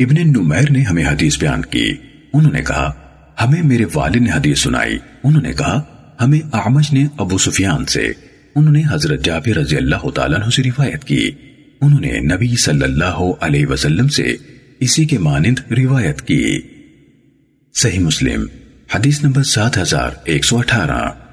ابن نمیر نے ہمیں حدیث بیان کی۔ انہوں نے کہا، ہمیں میرے والد نے حدیث سنائی۔ انہوں نے کہا، ہمیں اعمش نے ابو سفیان سے۔ انہوں نے حضرت جابر رضی اللہ تعالیٰ عنہ سے روایت کی۔ انہوں نے نبی صلی اللہ علیہ وسلم سے اسی کے مانند روایت کی۔ صحیح مسلم، حدیث نمبر سات ہزار ایک سو اٹھارہ۔